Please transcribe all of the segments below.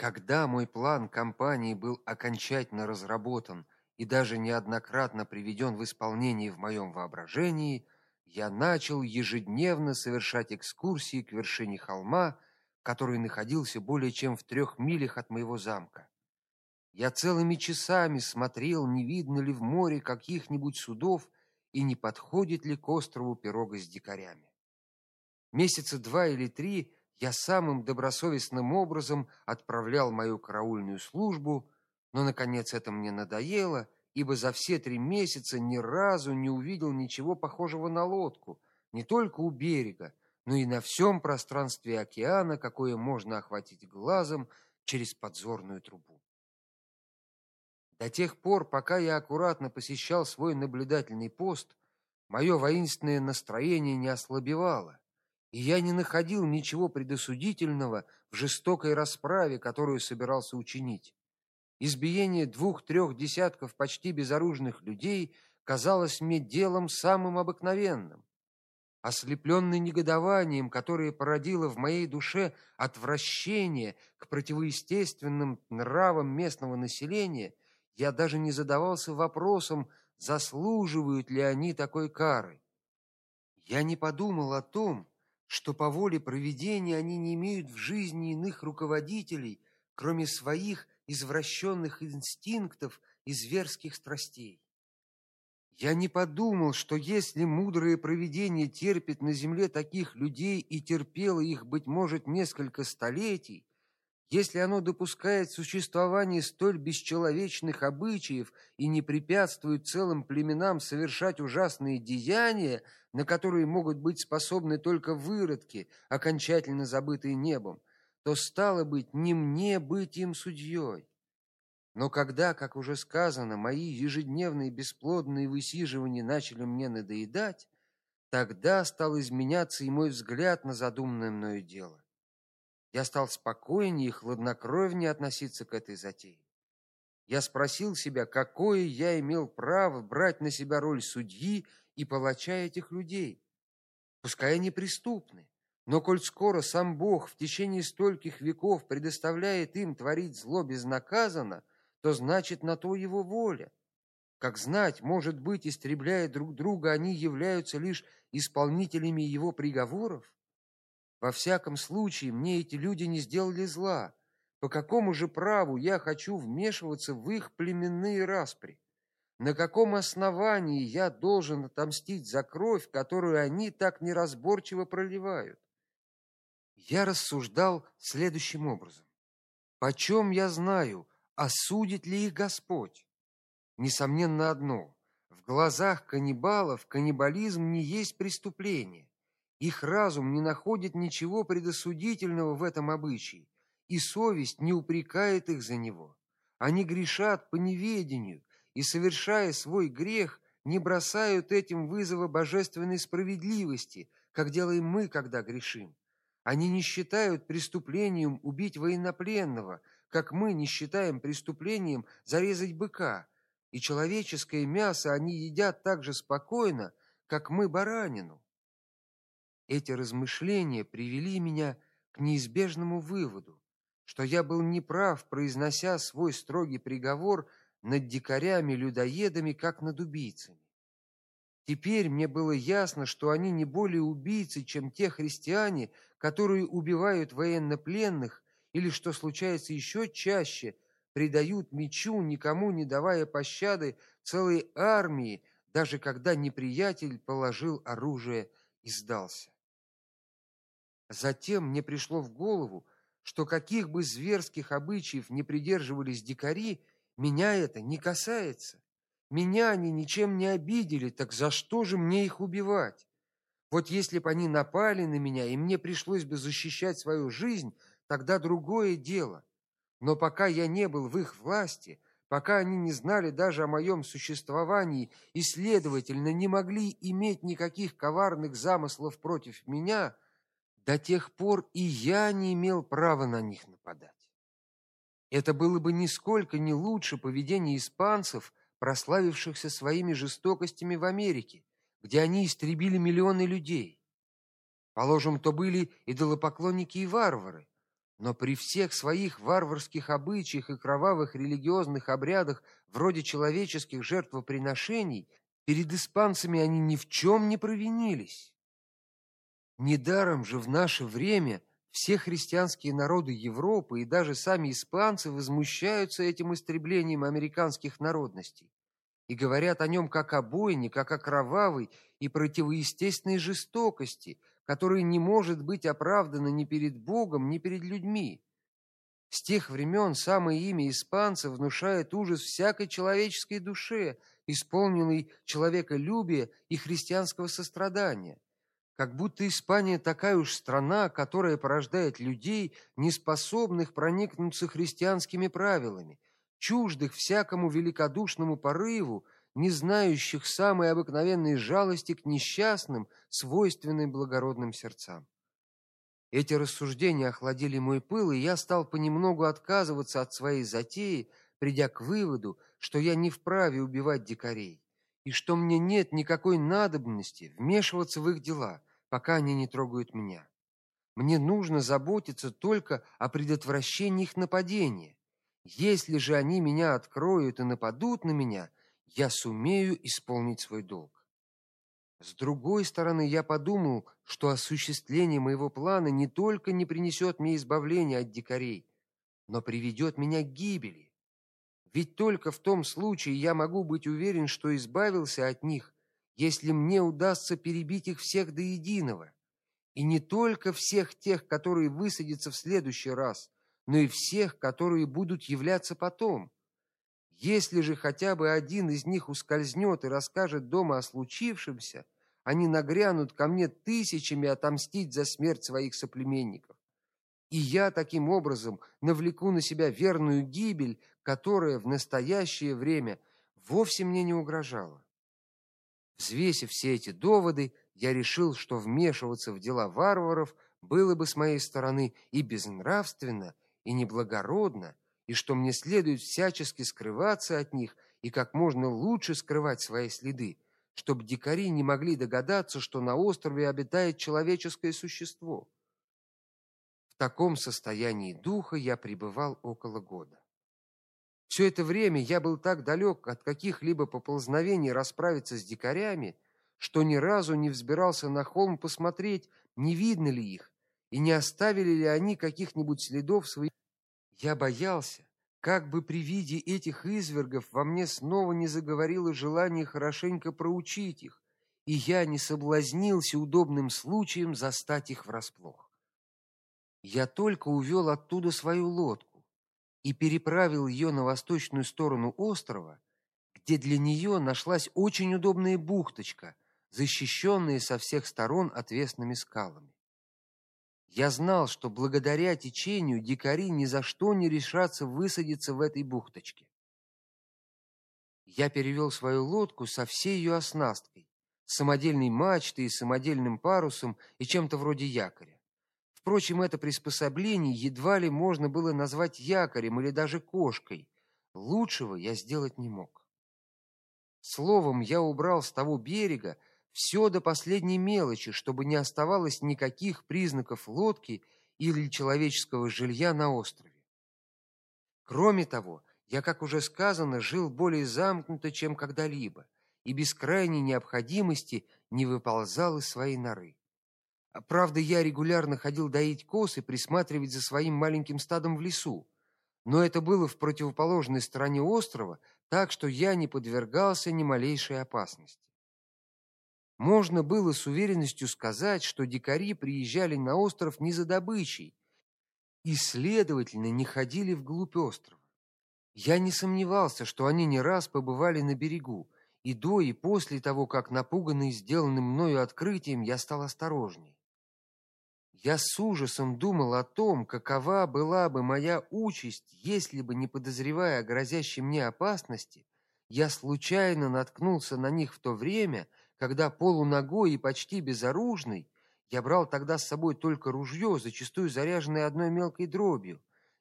Когда мой план кампании был окончательно разработан и даже неоднократно приведен в исполнение в моем воображении, я начал ежедневно совершать экскурсии к вершине холма, который находился более чем в трех милях от моего замка. Я целыми часами смотрел, не видно ли в море каких-нибудь судов и не подходит ли к острову пирога с дикарями. Месяца два или три я самым добросовестным образом отправлял мою караульную службу, но наконец это мне надоело, ибо за все три месяца ни разу не увидел ничего похожего на лодку, не только у берега, но и на всем пространстве океана, какое можно охватить глазом через подзорную трубу. До тех пор, пока я аккуратно посещал свой наблюдательный пост, мое воинственное настроение не ослабевало, и я не находил ничего предосудительного в жестокой расправе, которую собирался учинить. Избиение двух-трех десятков почти безоружных людей казалось мне делом самым обыкновенным. Ослепленный негодованием, которое породило в моей душе отвращение к противоестественным нравам местного населения, я даже не задавался вопросом, заслуживают ли они такой кары. Я не подумал о том, что по воле провидения они не имеют в жизни иных руководителей, кроме своих извращенных инстинктов и зверских страстей. Я не подумал, что если мудрое провидение терпит на земле таких людей и терпело их быть может несколько столетий, если оно допускает существование столь бесчеловечных обычаев и не препятствует целым племенам совершать ужасные деяния, на которые могут быть способны только выродки, окончательно забытые небом, то стало быть не мне быть им судьей. Но когда, как уже сказано, мои ежедневные бесплодные высиживания начали мне надоедать, тогда стал изменяться и мой взгляд на задуманное мною дело. Я стал спокойнее и хладнокровнее относиться к этой затее. Я спросил себя, какое я имел право брать на себя роль судьи и палача этих людей. Пускай они преступны, но коль скоро сам Бог в течение стольких веков предоставляет им творить зло безнаказанно, то значит на то его воля. Как знать, может быть, истребляя друг друга, они являются лишь исполнителями его приговоров? Во всяком случае, мне эти люди не сделали зла. По какому же праву я хочу вмешиваться в их племенные распри? На каком основании я должен отомстить за кровь, которую они так неразборчиво проливают? Я рассуждал следующим образом: почем я знаю, осудит ли их Господь? Несомненно одно: в глазах каннибалов каннибализм не есть преступление. Их разум не находит ничего предосудительного в этом обычае, и совесть не упрекает их за него. Они грешат по неведению и совершая свой грех, не бросают этим вызова божественной справедливости, как делаем мы, когда грешим. Они не считают преступлением убить военнопленного, как мы не считаем преступлением зарезать быка. И человеческое мясо они едят так же спокойно, как мы баранину. Эти размышления привели меня к неизбежному выводу, что я был неправ, произнося свой строгий приговор над дикарями-людоедами, как над убийцами. Теперь мне было ясно, что они не более убийцы, чем те христиане, которые убивают военнопленных или, что случается еще чаще, предают мечу, никому не давая пощады целой армии, даже когда неприятель положил оружие и сдался. Затем мне пришло в голову, что каких бы зверских обычаев не придерживались дикари, меня это не касается. Меня они ничем не обидели, так за что же мне их убивать? Вот если бы они напали на меня, и мне пришлось бы защищать свою жизнь, тогда другое дело. Но пока я не был в их власти, пока они не знали даже о моем существовании и, следовательно, не могли иметь никаких коварных замыслов против меня, до тех пор и я не имел права на них нападать. Это было бы нисколько не лучше поведения испанцев, прославившихся своими жестокостями в Америке, где они истребили миллионы людей. Положим, то были идолопоклонники и варвары, Но при всех своих варварских обычаях и кровавых религиозных обрядах, вроде человеческих жертвоприношений, перед испанцами они ни в чем не провинились. Недаром же в наше время все христианские народы Европы и даже сами испанцы возмущаются этим истреблением американских народностей и говорят о нем как о бойне, как о кровавой и противоестественной жестокости, которое не может быть оправдано ни перед Богом, ни перед людьми. С тех времен самое имя испанца внушает ужас всякой человеческой душе, исполненной человеколюбия и христианского сострадания. Как будто Испания такая уж страна, которая порождает людей, не способных проникнуться христианскими правилами, чуждых всякому великодушному порыву, не знающих самой обыкновенной жалости к несчастным, свойственной благородным сердцам. Эти рассуждения охладили мой пыл, и я стал понемногу отказываться от своей затеи, придя к выводу, что я не вправе убивать дикарей, и что мне нет никакой надобности вмешиваться в их дела, пока они не трогают меня. Мне нужно заботиться только о предотвращении их нападения. Если же они меня откроют и нападут на меня, я сумею исполнить свой долг. С другой стороны, я подумал, что осуществление моего плана не только не принесет мне избавления от дикарей, но приведет меня к гибели. Ведь только в том случае я могу быть уверен, что избавился от них, если мне удастся перебить их всех до единого. И не только всех тех, которые высадятся в следующий раз, но и всех, которые будут являться потом. Если же хотя бы один из них ускользнет и расскажет дома о случившемся, они нагрянут ко мне тысячами отомстить за смерть своих соплеменников. И я таким образом навлеку на себя верную гибель, которая в настоящее время вовсе мне не угрожала. Взвесив все эти доводы, я решил, что вмешиваться в дела варваров было бы с моей стороны и безнравственно, и неблагородно, и что мне следует всячески скрываться от них и как можно лучше скрывать свои следы, чтобы дикари не могли догадаться, что на острове обитает человеческое существо. В таком состоянии духа я пребывал около года. Все это время я был так далек от каких-либо поползновений расправиться с дикарями, что ни разу не взбирался на холм посмотреть, не видно ли их и не оставили ли они каких-нибудь следов своих я боялся, как бы при виде этих извергов во мне снова не заговорило желание хорошенько проучить их, и я не соблазнился удобным случаем застать их врасплох. Я только увел оттуда свою лодку и переправил ее на восточную сторону острова, где для нее нашлась очень удобная бухточка, защищенная со всех сторон отвесными скалами. Я знал, что благодаря течению дикари ни за что не решатся высадиться в этой бухточке. Я перевел свою лодку со всей ее оснасткой, самодельной мачтой и самодельным парусом и чем-то вроде якоря. Впрочем, это приспособление едва ли можно было назвать якорем или даже кошкой. Лучшего я сделать не мог. Словом, я убрал с того берега все до последней мелочи, чтобы не оставалось никаких признаков лодки или человеческого жилья на острове. Кроме того, я, как уже сказано, жил более замкнуто, чем когда-либо, и без крайней необходимости не выползал из своей норы. Правда, я регулярно ходил доить коз и присматривать за своим маленьким стадом в лесу, но это было в противоположной стороне острова, так что я не подвергался ни малейшей опасности. Можно было с уверенностью сказать, что дикари приезжали на остров не за добычей и, следовательно, не ходили вглубь острова. Я не сомневался, что они не раз побывали на берегу, и до и после того, как напуганный сделанным мною открытием, я стал осторожней. Я с ужасом думал о том, какова была бы моя участь, если бы, не подозревая о грозящей мне опасности, я случайно наткнулся на них в то время, когда полуногой и почти безоружный, я брал тогда с собой только ружье, зачастую заряженное одной мелкой дробью.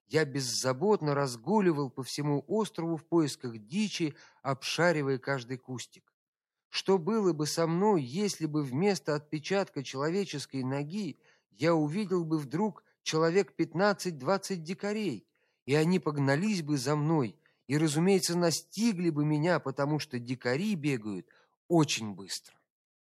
Я беззаботно разгуливал по всему острову в поисках дичи, обшаривая каждый кустик. Что было бы со мной, если бы вместо отпечатка человеческой ноги я увидел бы вдруг человек пятнадцать-двадцать дикарей, и они погнались бы за мной и, разумеется, настигли бы меня, потому что дикари бегают очень быстро.